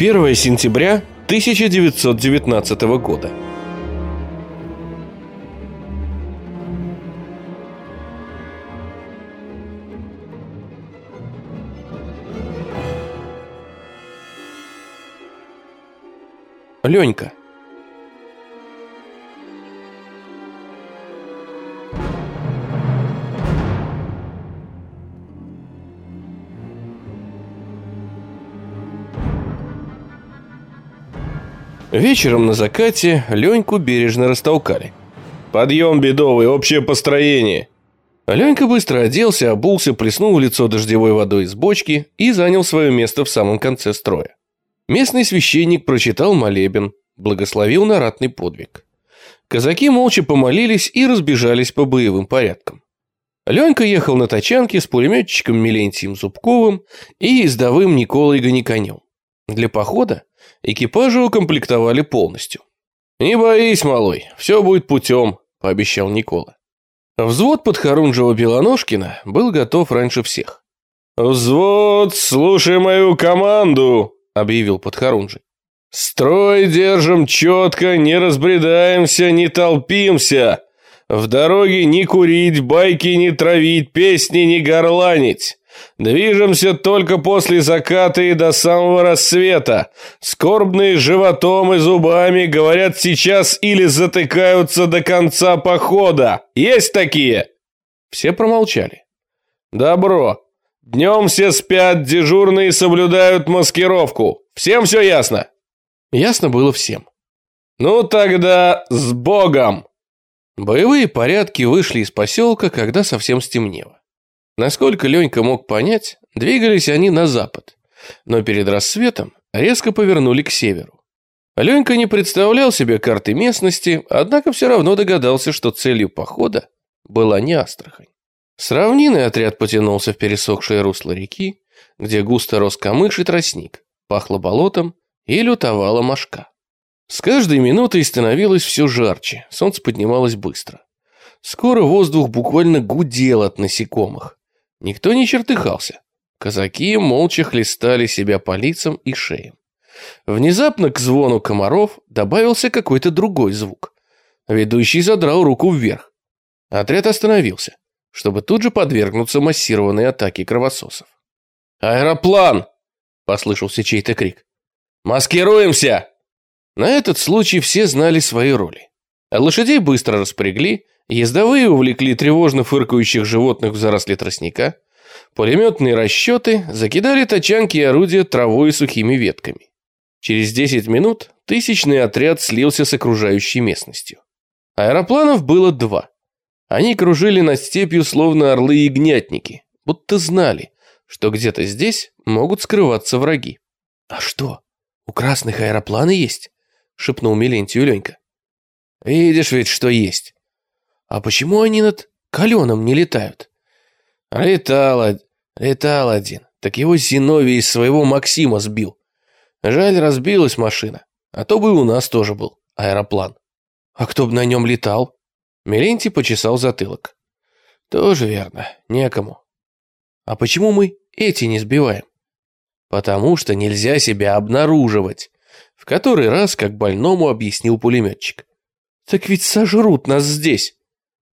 1 сентября 1919 года. Ленька. Вечером на закате Леньку бережно растолкали. «Подъем, бедовый, общее построение!» Ленька быстро оделся, обулся, плеснул в лицо дождевой водой из бочки и занял свое место в самом конце строя. Местный священник прочитал молебен, благословил на ратный подвиг. Казаки молча помолились и разбежались по боевым порядкам. Ленька ехал на тачанке с пулеметчиком Милентием Зубковым и ездовым Николой Гониконем. Для похода экипажи укомплектовали полностью. «Не боись, малой, все будет путем», – пообещал Никола. Взвод подхорунжего Белоножкина был готов раньше всех. «Взвод, слушай мою команду!» – объявил Подхорунжий. «Строй держим четко, не разбредаемся, не толпимся. В дороге не курить, байки не травить, песни не горланить. Движемся только после заката и до самого рассвета. Скорбные животом и зубами говорят сейчас или затыкаются до конца похода. Есть такие?» Все промолчали. «Добро. Днем все спят, дежурные соблюдают маскировку. Всем все ясно?» Ясно было всем. «Ну тогда с Богом!» Боевые порядки вышли из поселка, когда совсем стемнело. Насколько Ленька мог понять, двигались они на запад, но перед рассветом резко повернули к северу. Ленька не представлял себе карты местности, однако все равно догадался, что целью похода была не Астрахань. С равнины отряд потянулся в пересохшее русло реки, где густо рос камыш и тростник, пахло болотом и лютовала мошка. С каждой минутой становилось все жарче, солнце поднималось быстро. Скоро воздух буквально гудел от насекомых. Никто не чертыхался. Казаки молча хлестали себя по лицам и шеям. Внезапно к звону комаров добавился какой-то другой звук. Ведущий задрал руку вверх. Отряд остановился чтобы тут же подвергнуться массированной атаке кровососов. «Аэроплан!» – послышался чей-то крик. «Маскируемся!» На этот случай все знали свои роли. Лошадей быстро распрягли, ездовые увлекли тревожно фыркающих животных в заросли тростника, пулеметные расчеты закидали тачанки и орудия травой и сухими ветками. Через 10 минут тысячный отряд слился с окружающей местностью. Аэропланов было два. Они кружили над степью, словно орлы-ягнятники, будто знали, что где-то здесь могут скрываться враги. «А что, у красных аэропланы есть?» — шепнул Милентию Ленька. «Видишь ведь, что есть». «А почему они над каленом не летают?» «Летал, летал один, так его Зиновий из своего Максима сбил. Жаль, разбилась машина, а то бы у нас тоже был аэроплан». «А кто бы на нем летал?» Мелентий почесал затылок. Тоже верно, некому. А почему мы эти не сбиваем? Потому что нельзя себя обнаруживать. В который раз, как больному объяснил пулеметчик. Так ведь сожрут нас здесь.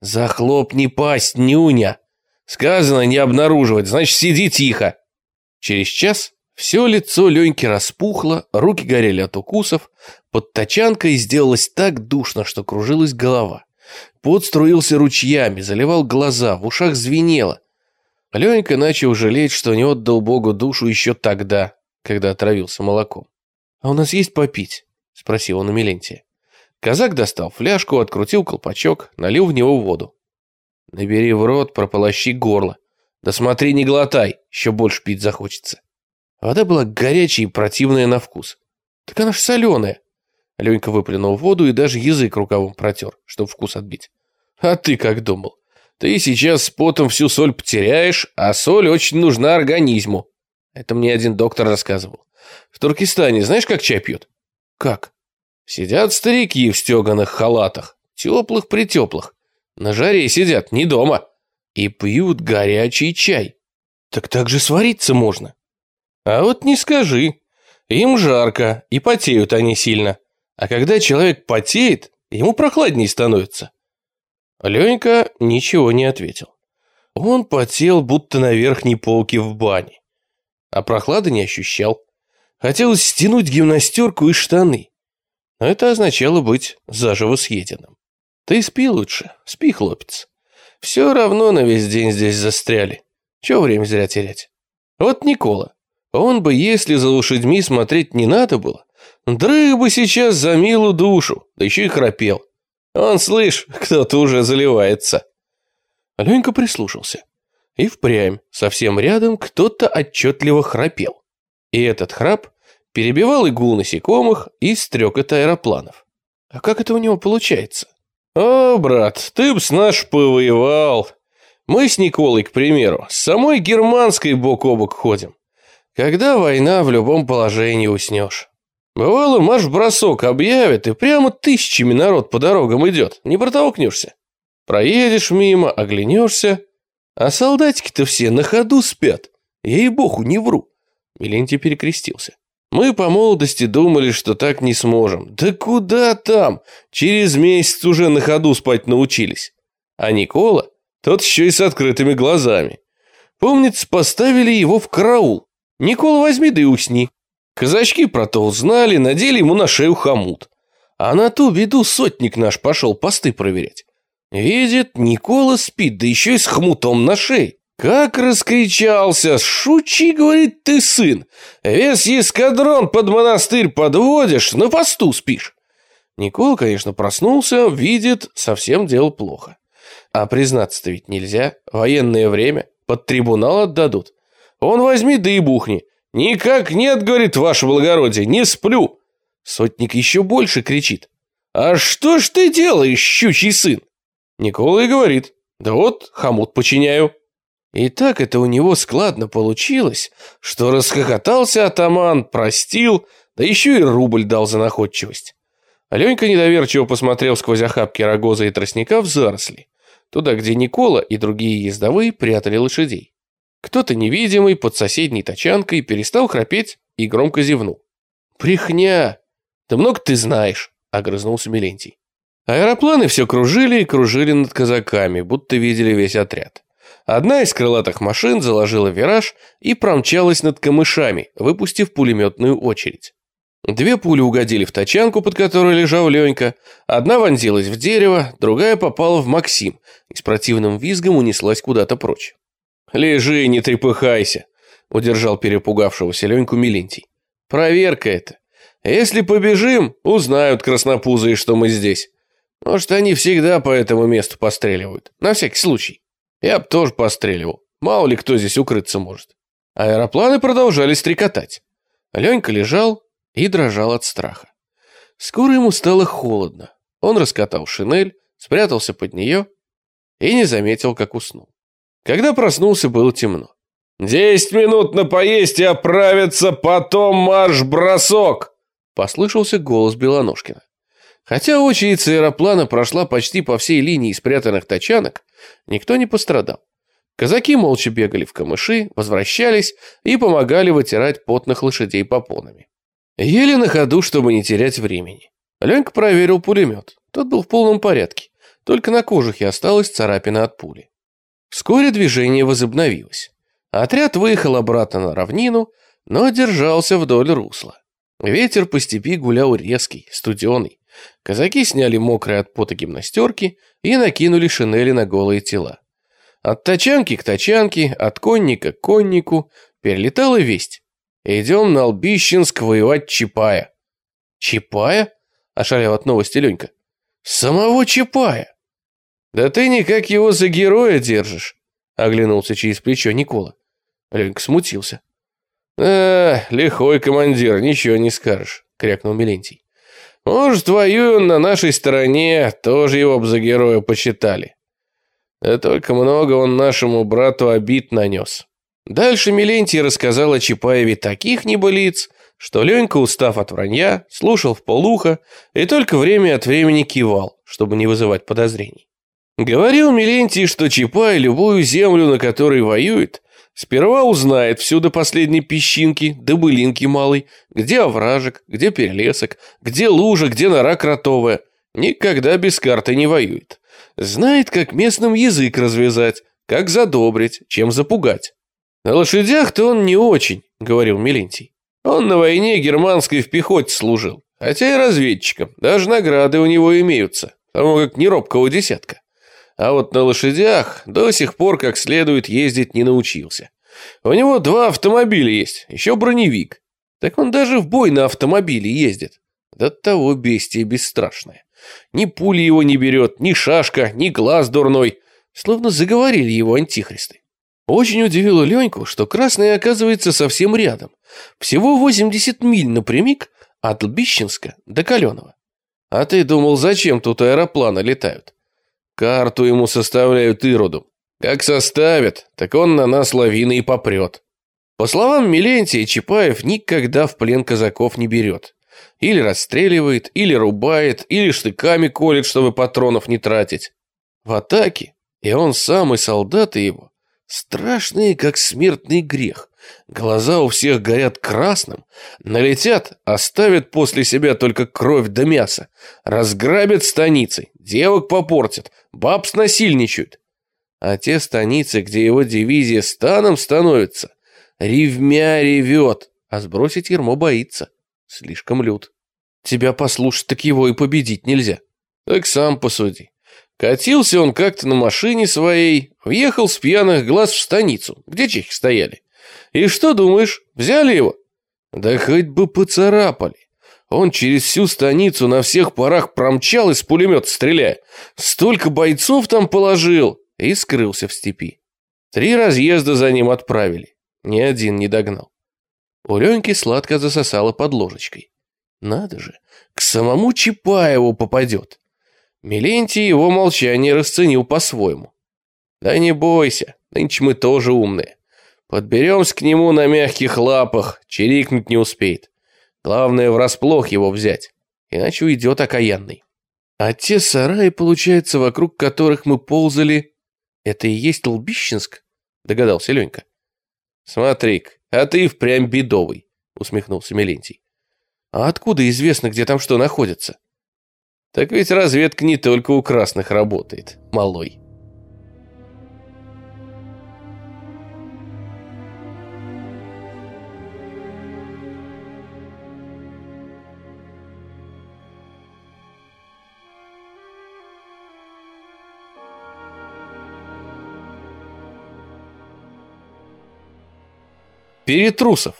Захлопни пасть, нюня. Сказано не обнаруживать, значит сиди тихо. Через час все лицо Леньки распухло, руки горели от укусов, под тачанкой сделалось так душно, что кружилась голова. Пот струился ручьями, заливал глаза, в ушах звенело. Ленька начал жалеть, что не отдал Богу душу еще тогда, когда отравился молоком. «А у нас есть попить?» – спросил он у Милентия. Казак достал фляжку, открутил колпачок, налил в него воду. «Набери в рот, прополощи горло. Да смотри, не глотай, еще больше пить захочется». Вода была горячая и противная на вкус. «Так она ж соленая!» Ленька выплюнул воду и даже язык рукавом протер, чтобы вкус отбить. «А ты как думал? Ты сейчас с потом всю соль потеряешь, а соль очень нужна организму». Это мне один доктор рассказывал. В Туркестане знаешь, как чай пьют? Как? Сидят старики в стеганых халатах, теплых-притеплых. На жаре сидят, не дома. И пьют горячий чай. Так так же свариться можно. А вот не скажи. Им жарко, и потеют они сильно. А когда человек потеет, ему прохладнее становится. Ленька ничего не ответил. Он потел, будто на верхней полке в бане. А прохлады не ощущал. Хотелось стянуть гимнастерку и штаны. Это означало быть заживо съеденным. Ты спи лучше, спи, хлопец. Все равно на весь день здесь застряли. Чего время зря терять? Вот Никола. Он бы, если за лошадьми смотреть не надо было, дрых бы сейчас за милую душу, да еще и храпел. Он, слышь, кто-то уже заливается. Ленька прислушался. И впрямь, совсем рядом, кто-то отчетливо храпел. И этот храп перебивал игул насекомых и стрекот аэропланов. А как это у него получается? О, брат, ты б с наш повоевал. Мы с Николой, к примеру, с самой германской бок о бок ходим. Когда война, в любом положении уснешь. Бывало, марш-бросок объявят, и прямо тысячами народ по дорогам идет, не протолкнешься. Проедешь мимо, оглянешься, а солдатики-то все на ходу спят. Ей-богу, не вру. Милентий перекрестился. Мы по молодости думали, что так не сможем. Да куда там? Через месяц уже на ходу спать научились. А Никола, тот еще и с открытыми глазами. Помнится, поставили его в караул. Никола, возьми да и усни. Казачки про то узнали, надели ему на шею хомут. А на ту беду сотник наш пошел посты проверять. Видит, Никола спит, да еще и с хмутом на шее. Как раскричался, шучи, говорит ты, сын. Весь эскадрон под монастырь подводишь, на посту спишь. Никола, конечно, проснулся, видит, совсем дело плохо. А признаться-то ведь нельзя, военное время, под трибунал отдадут. Он возьми да и бухни. Никак нет, говорит ваше благородие, не сплю. Сотник еще больше кричит. А что ж ты делаешь, щучий сын? Никола и говорит, да вот, хомут починяю. И так это у него складно получилось, что расхохотался атаман, простил, да еще и рубль дал за находчивость. Аленька недоверчиво посмотрел сквозь охапки рогоза и тростника в заросли, туда, где Никола и другие ездовые прятали лошадей. Кто-то невидимый под соседней тачанкой перестал храпеть и громко зевнул. «Брехня! Да много ты знаешь!» — огрызнулся Милентий. Аэропланы все кружили и кружили над казаками, будто видели весь отряд. Одна из крылатых машин заложила вираж и промчалась над камышами, выпустив пулеметную очередь. Две пули угодили в тачанку, под которой лежал Ленька. Одна вонзилась в дерево, другая попала в Максим и с противным визгом унеслась куда-то прочь. «Лежи, не трепыхайся», — удержал перепугавшегося Леньку Милентий. «Проверка это. Если побежим, узнают краснопузые, что мы здесь. Может, они всегда по этому месту постреливают. На всякий случай. Я б тоже постреливал. Мало ли кто здесь укрыться может. Аэропланы продолжали стрекотать. Ленька лежал и дрожал от страха. Скоро ему стало холодно. Он раскатал шинель, спрятался под нее и не заметил, как уснул. Когда проснулся, было темно. «Десять минут на поесть и оправиться, потом марш-бросок!» Послышался голос Белоножкина. Хотя очередь с аэроплана прошла почти по всей линии спрятанных тачанок, никто не пострадал. Казаки молча бегали в камыши, возвращались и помогали вытирать потных лошадей попонами. Еле на ходу, чтобы не терять времени. Ленька проверил пулемет. Тот был в полном порядке. Только на кожухе осталась царапина от пули. Вскоре движение возобновилось. Отряд выехал обратно на равнину, но держался вдоль русла. Ветер по степи гулял резкий, студеный. Казаки сняли мокрые от пота гимнастерки и накинули шинели на голые тела. От тачанки к тачанке, от конника к коннику перелетала весть. «Идем на Албищенск воевать Чапая». «Чапая?» – ошалел от новости Ленька. «Самого Чапая!» «Да ты никак его за героя держишь», – оглянулся через плечо Никола. Ленька смутился. «А, лихой командир, ничего не скажешь», – крякнул Милентий. Может, воюя на нашей стороне, тоже его б за героя почитали. Да только много он нашему брату обид нанес. Дальше Милентий рассказал о Чапаеве таких небылиц, что Ленька, устав от вранья, слушал в полухо и только время от времени кивал, чтобы не вызывать подозрений. Говорил Милентий, что Чапай любую землю, на которой воюет, Сперва узнает всю до последней песчинки, до былинки малой, где овражек, где перелесок, где лужа, где нора кротовая. Никогда без карты не воюет. Знает, как местным язык развязать, как задобрить, чем запугать. На лошадях-то он не очень, говорил Милентий. Он на войне германской в пехоте служил, хотя и разведчиком, даже награды у него имеются, потому как не робкого десятка. А вот на лошадях до сих пор как следует ездить не научился. У него два автомобиля есть, еще броневик. Так он даже в бой на автомобиле ездит. До того бестия бесстрашное. Ни пули его не берет, ни шашка, ни глаз дурной. Словно заговорили его антихристы. Очень удивило Леньку, что Красный оказывается совсем рядом. Всего 80 миль напрямик от Лбищенска до Каленого. А ты думал, зачем тут аэропланы летают? Карту ему составляют иродом. Как составят, так он на нас лавиной и попрет. По словам Милентия, Чапаев никогда в плен казаков не берет. Или расстреливает, или рубает, или штыками колет, чтобы патронов не тратить. В атаке, и он сам, и солдаты его, страшные, как смертный грех. Глаза у всех горят красным, налетят, оставят после себя только кровь да мясо, разграбят станицы, девок попортят, баб снасильничают. А те станицы, где его дивизия станом становится, ревмя ревет, а сбросить ермо боится. Слишком лют. Тебя послушать, так его и победить нельзя. Так сам посуди. Катился он как-то на машине своей, въехал с пьяных глаз в станицу, где чехи стояли. И что думаешь, взяли его? Да хоть бы поцарапали. Он через всю станицу на всех парах промчал из пулемета стреляя. Столько бойцов там положил и скрылся в степи. Три разъезда за ним отправили. Ни один не догнал. У Леньки сладко засосало под ложечкой. Надо же, к самому Чапаеву попадет. Милентий его молчание расценил по-своему. Да не бойся, нынче мы тоже умные. Подберемся к нему на мягких лапах, чирикнуть не успеет. Главное, врасплох его взять, иначе уйдет окаянный. А те сараи, получается, вокруг которых мы ползали, это и есть Лбищенск? Догадался Ленька. смотри а ты впрямь бедовый, усмехнулся Милентий. А откуда известно, где там что находится? Так ведь разведка не только у красных работает, малой. Перетрусов.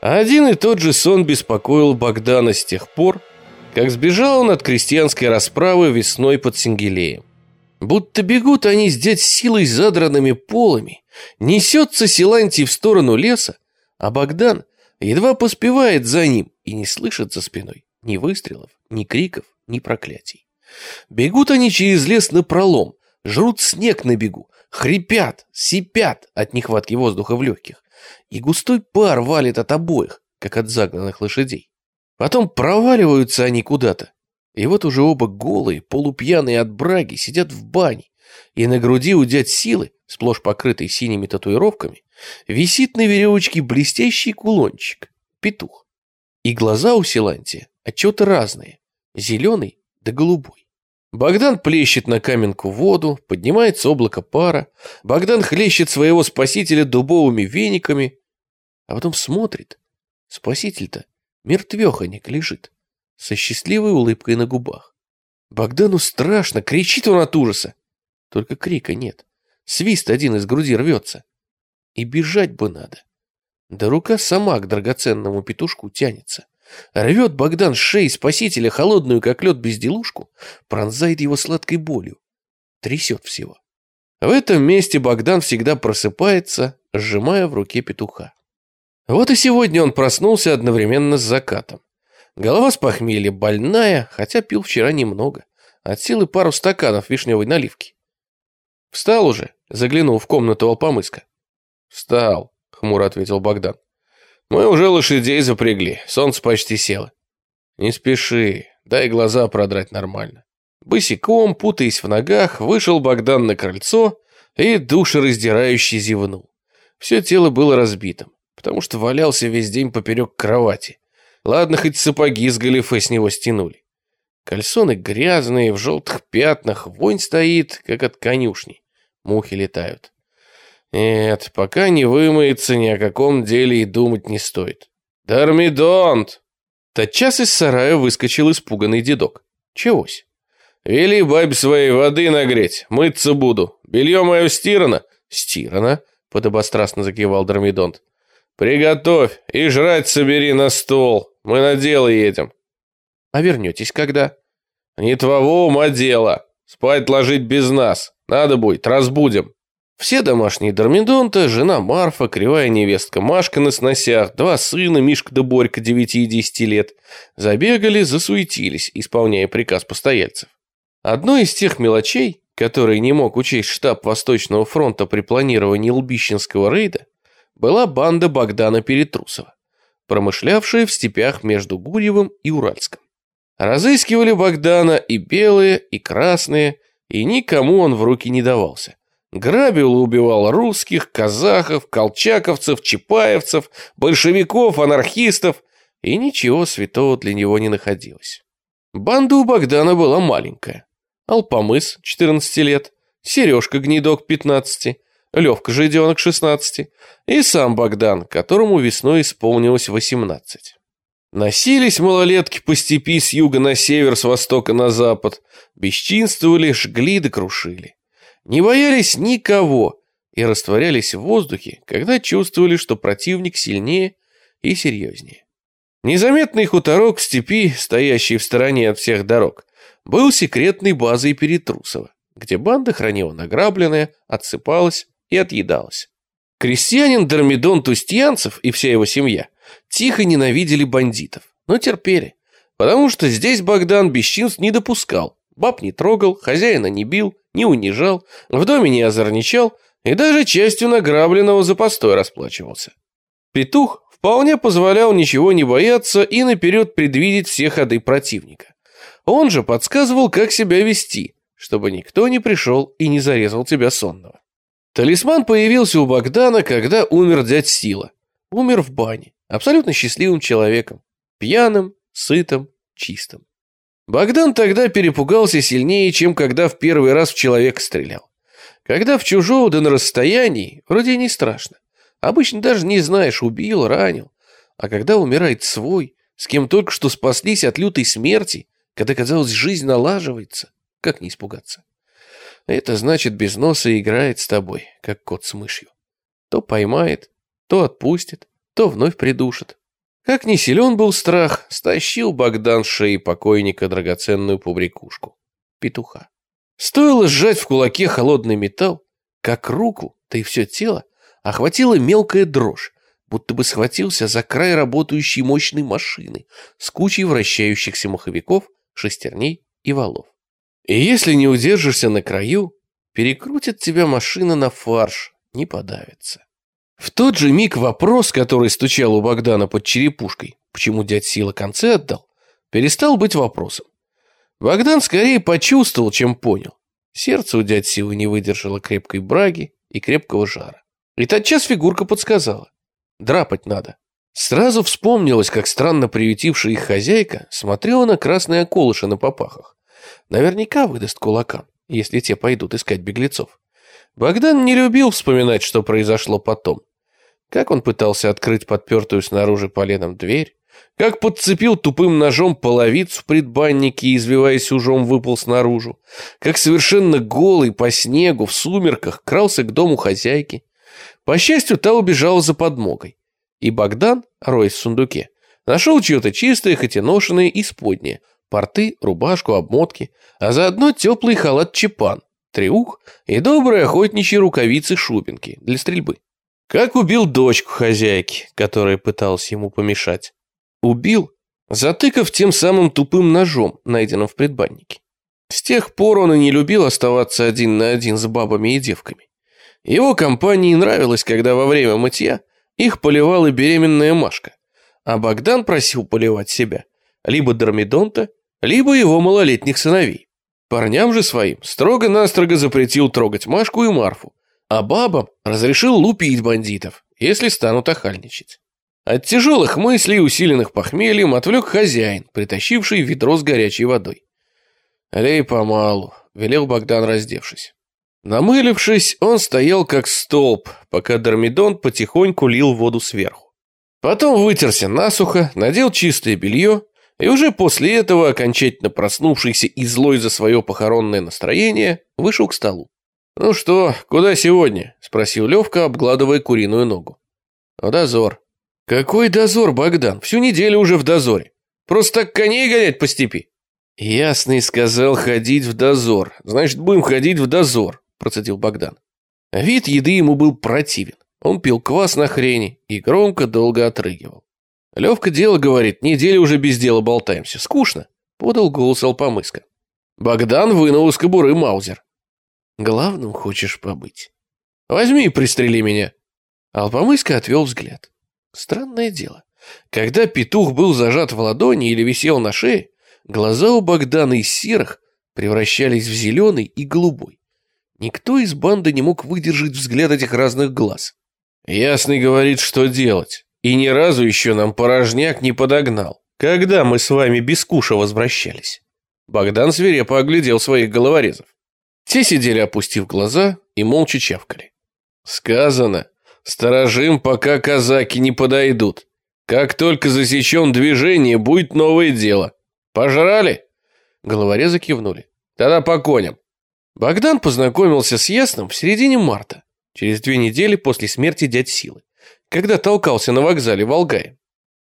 Один и тот же сон беспокоил Богдана с тех пор, как сбежал он от крестьянской расправы весной под Сингелеем. Будто бегут они с дядь силой задранными полами, несется Силантий в сторону леса, а Богдан едва поспевает за ним и не слышит за спиной ни выстрелов, ни криков, ни проклятий. Бегут они через лес напролом, жрут снег на бегу, хрипят, сипят от нехватки воздуха в легких, и густой пар валит от обоих, как от загнанных лошадей. Потом проваливаются они куда-то, и вот уже оба голые, полупьяные от браги, сидят в бане, и на груди у дядь силы, сплошь покрытой синими татуировками, висит на веревочке блестящий кулончик, петух. И глаза у Силантия отчего-то разные, зеленый да голубой. Богдан плещет на каменку воду, поднимается облако пара. Богдан хлещет своего спасителя дубовыми вениками, а потом смотрит. Спаситель-то мертвеханик лежит, со счастливой улыбкой на губах. Богдану страшно, кричит он от ужаса. Только крика нет. Свист один из груди рвется. И бежать бы надо. Да рука сама к драгоценному петушку тянется. Рвет Богдан с шеи спасителя холодную, как лед, безделушку, пронзает его сладкой болью. Трясет всего. В этом месте Богдан всегда просыпается, сжимая в руке петуха. Вот и сегодня он проснулся одновременно с закатом. Голова с похмелья больная, хотя пил вчера немного. От силы пару стаканов вишневой наливки. Встал уже, заглянул в комнату Алпомыска. «Встал», — хмуро ответил Богдан. Мы уже лошадей запрягли, солнце почти село. Не спеши, дай глаза продрать нормально. Босиком, путаясь в ногах, вышел Богдан на крыльцо и душераздирающе зевнул. Все тело было разбитым, потому что валялся весь день поперек кровати. Ладно, хоть сапоги с галифе с него стянули. Кальсоны грязные, в желтых пятнах, вонь стоит, как от конюшни. Мухи летают. Нет, пока не вымоется, ни о каком деле и думать не стоит. «Дармидонт!» Тотчас из сарая выскочил испуганный дедок. Чегось? «Вели бабе своей воды нагреть, мыться буду. Белье мое стирано». «Стирано?» — подобострастно закивал Дормидонт. «Приготовь и жрать собери на стол. Мы на дело едем». «А вернетесь когда?» «Не твоего ума дело. Спать ложить без нас. Надо будет, разбудим». Все домашние Дормидонта, жена Марфа, кривая невестка Машка на сносях, два сына, Мишка да Борька, девяти и десяти лет, забегали, засуетились, исполняя приказ постояльцев. Одной из тех мелочей, которые не мог учесть штаб Восточного фронта при планировании Лбищенского рейда, была банда Богдана Перетрусова, промышлявшая в степях между Гурьевым и Уральском. Разыскивали Богдана и белые, и красные, и никому он в руки не давался – Грабил и убивал русских, казахов, колчаковцев, чапаевцев, большевиков, анархистов, и ничего святого для него не находилось. Банда у Богдана была маленькая. Алпамыс, 14 лет, Сережка Гнедок, 15, Левка Жиденок, 16, и сам Богдан, которому весной исполнилось 18. Носились малолетки по степи с юга на север, с востока на запад, бесчинствовали, жгли да крушили не боялись никого и растворялись в воздухе, когда чувствовали, что противник сильнее и серьезнее. Незаметный хуторок в степи, стоящий в стороне от всех дорог, был секретной базой Перетрусова, где банда хранила награбленное, отсыпалась и отъедалась. Крестьянин Дормидон Тустьянцев и вся его семья тихо ненавидели бандитов, но терпели, потому что здесь Богдан бесчинств не допускал, баб не трогал, хозяина не бил, не унижал, в доме не озорничал и даже частью награбленного за постой расплачивался. Петух вполне позволял ничего не бояться и наперед предвидеть все ходы противника. Он же подсказывал, как себя вести, чтобы никто не пришел и не зарезал тебя сонного. Талисман появился у Богдана, когда умер дядь Сила. Умер в бане, абсолютно счастливым человеком, пьяным, сытым, чистым. Богдан тогда перепугался сильнее, чем когда в первый раз в человека стрелял. Когда в чужого да на расстоянии, вроде не страшно. Обычно даже не знаешь, убил, ранил. А когда умирает свой, с кем только что спаслись от лютой смерти, когда, казалось, жизнь налаживается, как не испугаться? Это значит, без носа играет с тобой, как кот с мышью. То поймает, то отпустит, то вновь придушит. Как не силен был страх, стащил Богдан с шеи покойника драгоценную побрякушку. Петуха. Стоило сжать в кулаке холодный металл, как руку, да и все тело, охватила мелкая дрожь, будто бы схватился за край работающей мощной машины с кучей вращающихся маховиков, шестерней и валов. И если не удержишься на краю, перекрутит тебя машина на фарш, не подавится. В тот же миг вопрос, который стучал у Богдана под черепушкой, почему дядь Сила концы отдал, перестал быть вопросом. Богдан скорее почувствовал, чем понял. Сердце у дядь Силы не выдержало крепкой браги и крепкого жара. И тотчас фигурка подсказала. Драпать надо. Сразу вспомнилось, как странно приютившая их хозяйка смотрела на красные околыши на попахах. Наверняка выдаст кулакам, если те пойдут искать беглецов. Богдан не любил вспоминать, что произошло потом. Как он пытался открыть подпертую снаружи поленом дверь, как подцепил тупым ножом половицу в предбаннике и, извиваясь ужом, выпал снаружи, как совершенно голый по снегу в сумерках крался к дому хозяйки. По счастью, та убежала за подмогой. И Богдан, роясь в сундуке, нашел чье-то чистое, хоть и ношенное исподнее, порты, рубашку, обмотки, а заодно теплый халат-чепан, треух и добрые охотничьи рукавицы-шубинки для стрельбы. Как убил дочку хозяйки, которая пыталась ему помешать. Убил, затыкав тем самым тупым ножом, найденным в предбаннике. С тех пор он и не любил оставаться один на один с бабами и девками. Его компании нравилось, когда во время мытья их поливала беременная Машка, а Богдан просил поливать себя либо Дормидонта, либо его малолетних сыновей. Парням же своим строго-настрого запретил трогать Машку и Марфу, а бабам разрешил лупить бандитов, если станут охальничать. От тяжелых мыслей, усиленных похмельем, отвлек хозяин, притащивший ведро с горячей водой. «Лей помалу», — велел Богдан, раздевшись. Намылившись, он стоял как столб, пока Дормидон потихоньку лил воду сверху. Потом вытерся насухо, надел чистое белье, и уже после этого, окончательно проснувшийся и злой за свое похоронное настроение, вышел к столу. «Ну что, куда сегодня?» – спросил Левка, обгладывая куриную ногу. «В дозор». «Какой дозор, Богдан? Всю неделю уже в дозоре. Просто так коней гонять по степи». «Ясный сказал ходить в дозор. Значит, будем ходить в дозор», – процедил Богдан. Вид еды ему был противен. Он пил квас на хрени и громко долго отрыгивал. Левка дело говорит, неделю уже без дела болтаемся. Скучно, подал голос Алпомыска. Богдан вынул из кобуры маузер. Главным хочешь побыть? Возьми и пристрели меня. Алпомыска отвел взгляд. Странное дело. Когда петух был зажат в ладони или висел на шее, глаза у Богдана из серых превращались в зеленый и голубой. Никто из банды не мог выдержать взгляд этих разных глаз. Ясный говорит, что делать. И ни разу еще нам порожняк не подогнал. Когда мы с вами без куша возвращались? Богдан свирепо оглядел своих головорезов. Те сидели, опустив глаза, и молча чавкали. Сказано, сторожим, пока казаки не подойдут. Как только засечем движение, будет новое дело. Пожрали? Головорезы кивнули. Тогда по коням. Богдан познакомился с Ясным в середине марта, через две недели после смерти дяди Силы когда толкался на вокзале Волгай.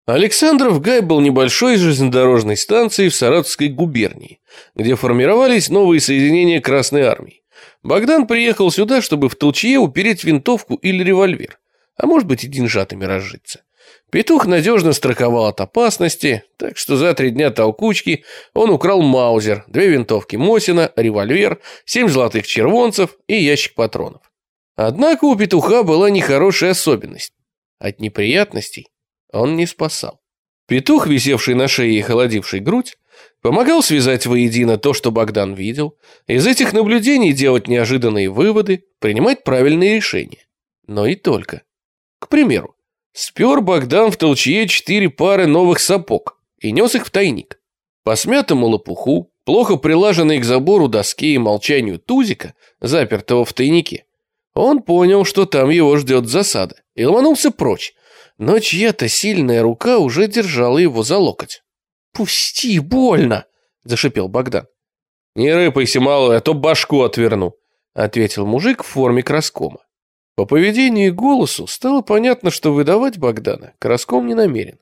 Александров Гай был небольшой железнодорожной станцией в Саратовской губернии, где формировались новые соединения Красной Армии. Богдан приехал сюда, чтобы в толчье упереть винтовку или револьвер, а может быть и деньжатами разжиться. Петух надежно страховал от опасности, так что за три дня толкучки он украл маузер, две винтовки Мосина, револьвер, семь золотых червонцев и ящик патронов. Однако у петуха была нехорошая особенность. От неприятностей он не спасал. Петух, висевший на шее и холодивший грудь, помогал связать воедино то, что Богдан видел, из этих наблюдений делать неожиданные выводы, принимать правильные решения. Но и только. К примеру, спер Богдан в толчье четыре пары новых сапог и нес их в тайник. По смятому лопуху, плохо прилаженной к забору доски и молчанию тузика, запертого в тайнике, он понял, что там его ждет засада, и ломанулся прочь, но чья-то сильная рука уже держала его за локоть. «Пусти, больно!» – зашипел Богдан. «Не рыпайся, малой, а то башку отверну», – ответил мужик в форме краскома. По поведению и голосу стало понятно, что выдавать Богдана краском не намерен.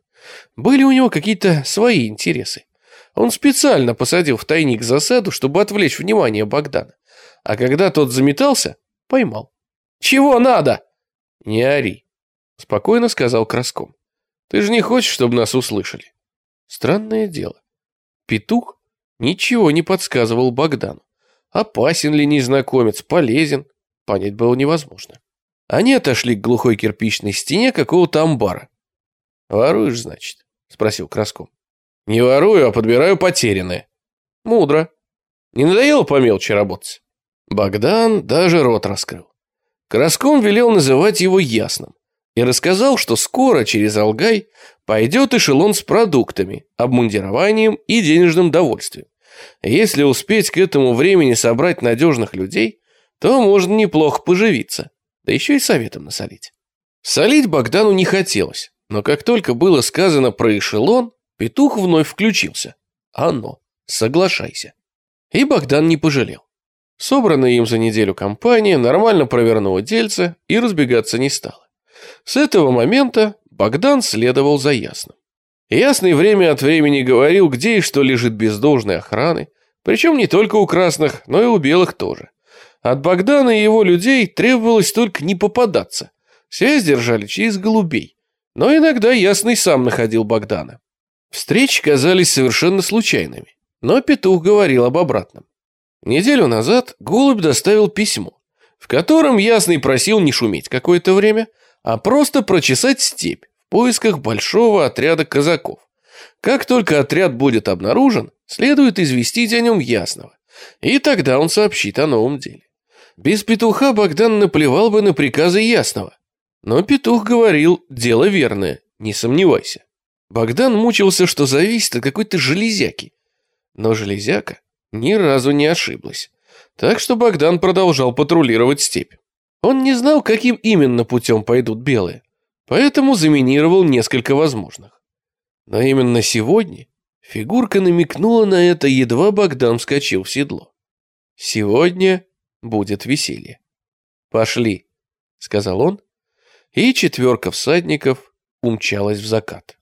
Были у него какие-то свои интересы. Он специально посадил в тайник засаду, чтобы отвлечь внимание Богдана. А когда тот заметался, поймал. Чего надо?» «Не ори», — спокойно сказал Краском. «Ты же не хочешь, чтобы нас услышали?» Странное дело. Петух ничего не подсказывал Богдану. Опасен ли незнакомец, полезен, понять было невозможно. Они отошли к глухой кирпичной стене какого-то амбара. «Воруешь, значит?» — спросил Краском. «Не ворую, а подбираю потерянное». «Мудро. Не надоело по мелочи работать?» Богдан даже рот раскрыл. Краском велел называть его Ясным и рассказал, что скоро через Алгай пойдет эшелон с продуктами, обмундированием и денежным довольствием. Если успеть к этому времени собрать надежных людей, то можно неплохо поживиться, да еще и советом насолить. Солить Богдану не хотелось, но как только было сказано про эшелон, петух вновь включился. Оно, соглашайся. И Богдан не пожалел. Собранная им за неделю компания нормально провернула дельце и разбегаться не стала. С этого момента Богдан следовал за Ясным. Ясный время от времени говорил, где и что лежит без должной охраны, причем не только у красных, но и у белых тоже. От Богдана и его людей требовалось только не попадаться. Связь держали через голубей, но иногда Ясный сам находил Богдана. Встречи казались совершенно случайными, но Петух говорил об обратном. Неделю назад Голубь доставил письмо, в котором Ясный просил не шуметь какое-то время, а просто прочесать степь в поисках большого отряда казаков. Как только отряд будет обнаружен, следует известить о нем Ясного, и тогда он сообщит о новом деле. Без петуха Богдан наплевал бы на приказы Ясного. Но петух говорил, дело верное, не сомневайся. Богдан мучился, что зависит от какой-то железяки. Но железяка ни разу не ошиблась. Так что Богдан продолжал патрулировать степь. Он не знал, каким именно путем пойдут белые, поэтому заминировал несколько возможных. Но именно сегодня фигурка намекнула на это, едва Богдан вскочил в седло. Сегодня будет веселье. «Пошли», — сказал он, и четверка всадников умчалась в закат.